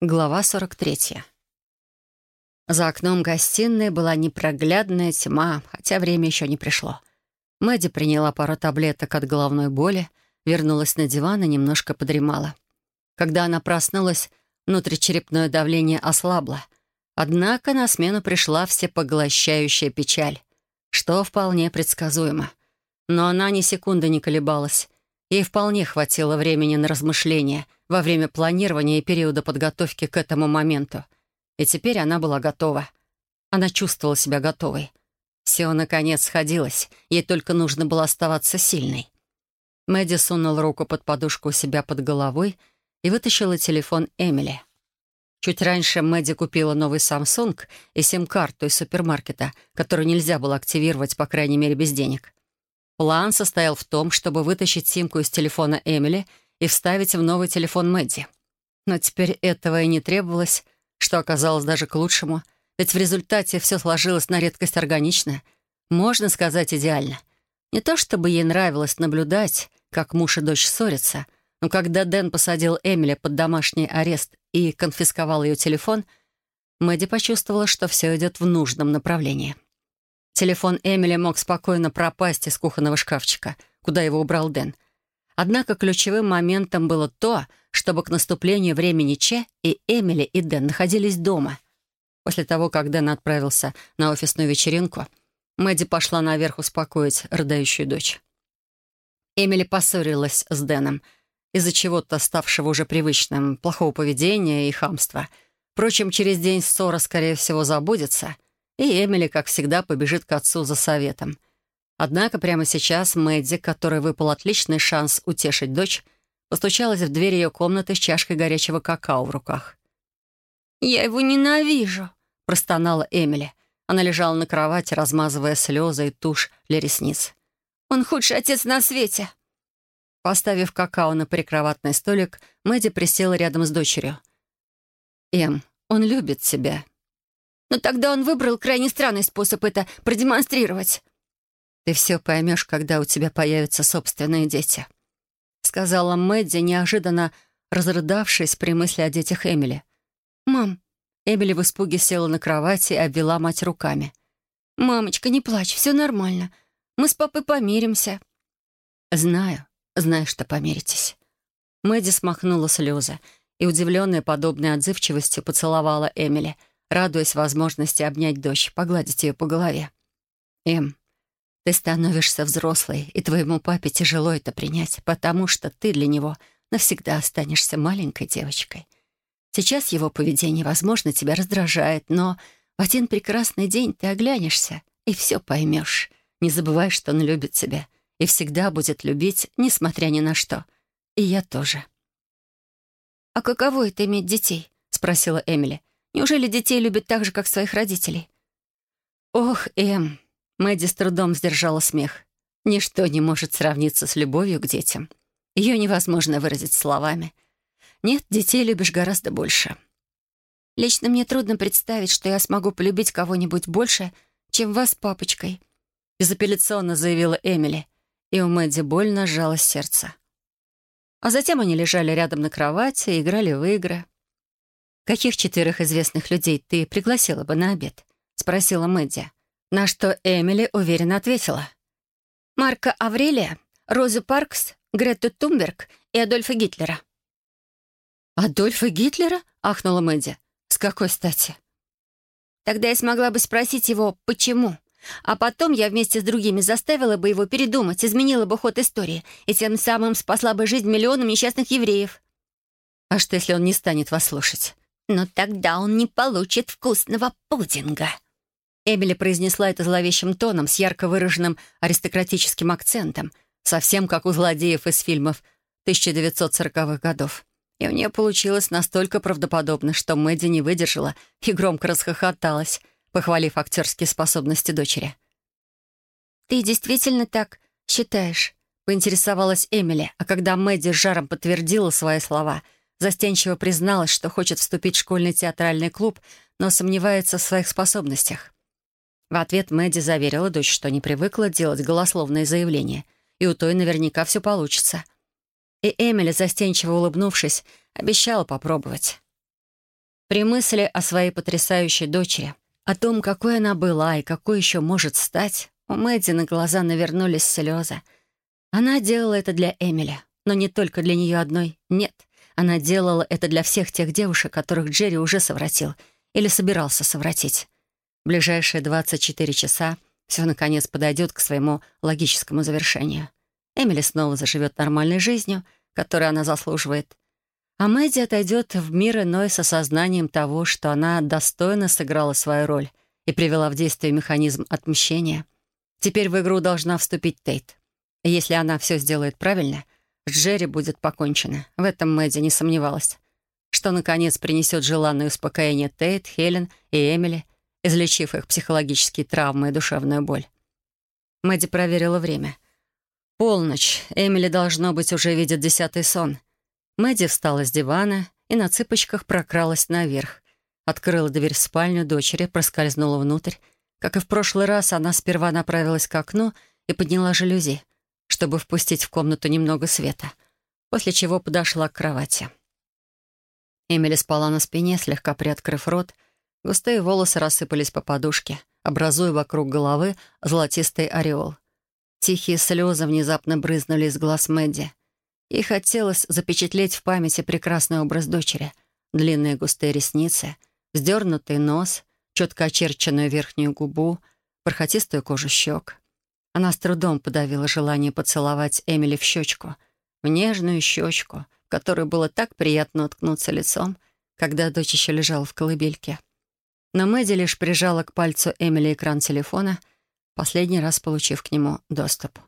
Глава 43. За окном гостиной была непроглядная тьма, хотя время еще не пришло. Мэдди приняла пару таблеток от головной боли, вернулась на диван и немножко подремала. Когда она проснулась, внутричерепное давление ослабло. Однако на смену пришла всепоглощающая печаль, что вполне предсказуемо. Но она ни секунды не колебалась. Ей вполне хватило времени на размышления во время планирования и периода подготовки к этому моменту. И теперь она была готова. Она чувствовала себя готовой. Все, наконец, сходилось. Ей только нужно было оставаться сильной. Мэдди сунул руку под подушку у себя под головой и вытащила телефон Эмили. Чуть раньше Мэдди купила новый Samsung и сим-карту из супермаркета, которую нельзя было активировать, по крайней мере, без денег. План состоял в том, чтобы вытащить симку из телефона Эмили и вставить в новый телефон Мэдди. Но теперь этого и не требовалось, что оказалось даже к лучшему, ведь в результате все сложилось на редкость органично, можно сказать, идеально. Не то чтобы ей нравилось наблюдать, как муж и дочь ссорятся, но когда Дэн посадил Эмили под домашний арест и конфисковал ее телефон, Мэдди почувствовала, что все идет в нужном направлении. Телефон Эмили мог спокойно пропасть из кухонного шкафчика, куда его убрал Дэн. Однако ключевым моментом было то, чтобы к наступлению времени Че и Эмили и Дэн находились дома. После того, как Дэн отправился на офисную вечеринку, Мэдди пошла наверх успокоить рыдающую дочь. Эмили поссорилась с Дэном из-за чего-то ставшего уже привычным, плохого поведения и хамства. Впрочем, через день ссора, скорее всего, забудется — и Эмили, как всегда, побежит к отцу за советом. Однако прямо сейчас Мэдди, которой выпал отличный шанс утешить дочь, постучалась в дверь ее комнаты с чашкой горячего какао в руках. «Я его ненавижу», — простонала Эмили. Она лежала на кровати, размазывая слезы и тушь для ресниц. «Он худший отец на свете». Поставив какао на прикроватный столик, Мэдди присела рядом с дочерью. «Эм, он любит тебя», но тогда он выбрал крайне странный способ это продемонстрировать. «Ты все поймешь, когда у тебя появятся собственные дети», — сказала Мэдди, неожиданно разрыдавшись при мысли о детях Эмили. «Мам». Эмили в испуге села на кровати и обвела мать руками. «Мамочка, не плачь, все нормально. Мы с папой помиримся». «Знаю, знаю, что помиритесь». Мэдди смахнула слезы и, удивленная подобной отзывчивостью, поцеловала Эмили — радуясь возможности обнять дочь, погладить ее по голове. «Эм, ты становишься взрослой, и твоему папе тяжело это принять, потому что ты для него навсегда останешься маленькой девочкой. Сейчас его поведение, возможно, тебя раздражает, но в один прекрасный день ты оглянешься и все поймешь. Не забывай, что он любит тебя и всегда будет любить, несмотря ни на что. И я тоже». «А каково это иметь детей?» — спросила Эмили. Неужели детей любят так же, как своих родителей? Ох, Эм, Мэдди с трудом сдержала смех. Ничто не может сравниться с любовью к детям. Ее невозможно выразить словами. Нет, детей любишь гораздо больше. Лично мне трудно представить, что я смогу полюбить кого-нибудь больше, чем вас папочкой. Безапелляционно заявила Эмили, и у Мэдди больно сжалось сердце. А затем они лежали рядом на кровати и играли в игры. «Каких четверых известных людей ты пригласила бы на обед?» — спросила Мэдди. На что Эмили уверенно ответила. «Марка Аврелия, Розу Паркс, Грету Тумберг и Адольфа Гитлера». «Адольфа Гитлера?» — ахнула Мэдди. «С какой стати?» «Тогда я смогла бы спросить его, почему?» А потом я вместе с другими заставила бы его передумать, изменила бы ход истории и тем самым спасла бы жизнь миллионам несчастных евреев. А что, если он не станет вас слушать? «Но тогда он не получит вкусного пудинга». Эмили произнесла это зловещим тоном, с ярко выраженным аристократическим акцентом, совсем как у злодеев из фильмов 1940-х годов. И у нее получилось настолько правдоподобно, что Мэдди не выдержала и громко расхохоталась, похвалив актерские способности дочери. «Ты действительно так считаешь?» — поинтересовалась Эмили, а когда Мэдди с жаром подтвердила свои слова — Застенчиво призналась, что хочет вступить в школьный театральный клуб, но сомневается в своих способностях. В ответ Мэдди заверила дочь, что не привыкла делать голословные заявления, и у той наверняка все получится. И Эмили, застенчиво улыбнувшись, обещала попробовать. При мысли о своей потрясающей дочери, о том, какой она была и какой еще может стать, у Мэдди на глаза навернулись слезы. Она делала это для Эмили, но не только для нее одной, нет. Она делала это для всех тех девушек, которых Джерри уже совратил или собирался совратить. В ближайшие 24 часа все, наконец, подойдет к своему логическому завершению. Эмили снова заживет нормальной жизнью, которую она заслуживает. А Мэдди отойдет в мир иной с осознанием того, что она достойно сыграла свою роль и привела в действие механизм отмщения. Теперь в игру должна вступить Тейт. И если она все сделает правильно, с Джерри будет покончено. В этом Мэдди не сомневалась. Что, наконец, принесет желанное успокоение Тейт, Хелен и Эмили, излечив их психологические травмы и душевную боль. Мэдди проверила время. Полночь. Эмили, должно быть, уже видит десятый сон. Мэдди встала с дивана и на цыпочках прокралась наверх. Открыла дверь в спальню дочери, проскользнула внутрь. Как и в прошлый раз, она сперва направилась к окну и подняла жалюзи, чтобы впустить в комнату немного света, после чего подошла к кровати. Эмили спала на спине, слегка приоткрыв рот. Густые волосы рассыпались по подушке, образуя вокруг головы золотистый ореол. Тихие слезы внезапно брызнули из глаз Мэдди. Ей хотелось запечатлеть в памяти прекрасный образ дочери. Длинные густые ресницы, вздернутый нос, четко очерченную верхнюю губу, бархатистую кожу щек. Она с трудом подавила желание поцеловать Эмили в щечку, в нежную щечку, в которую было так приятно уткнуться лицом, когда дочь еще лежала в колыбельке. Но Мэдди лишь прижала к пальцу Эмили экран телефона — последний раз получив к нему доступ.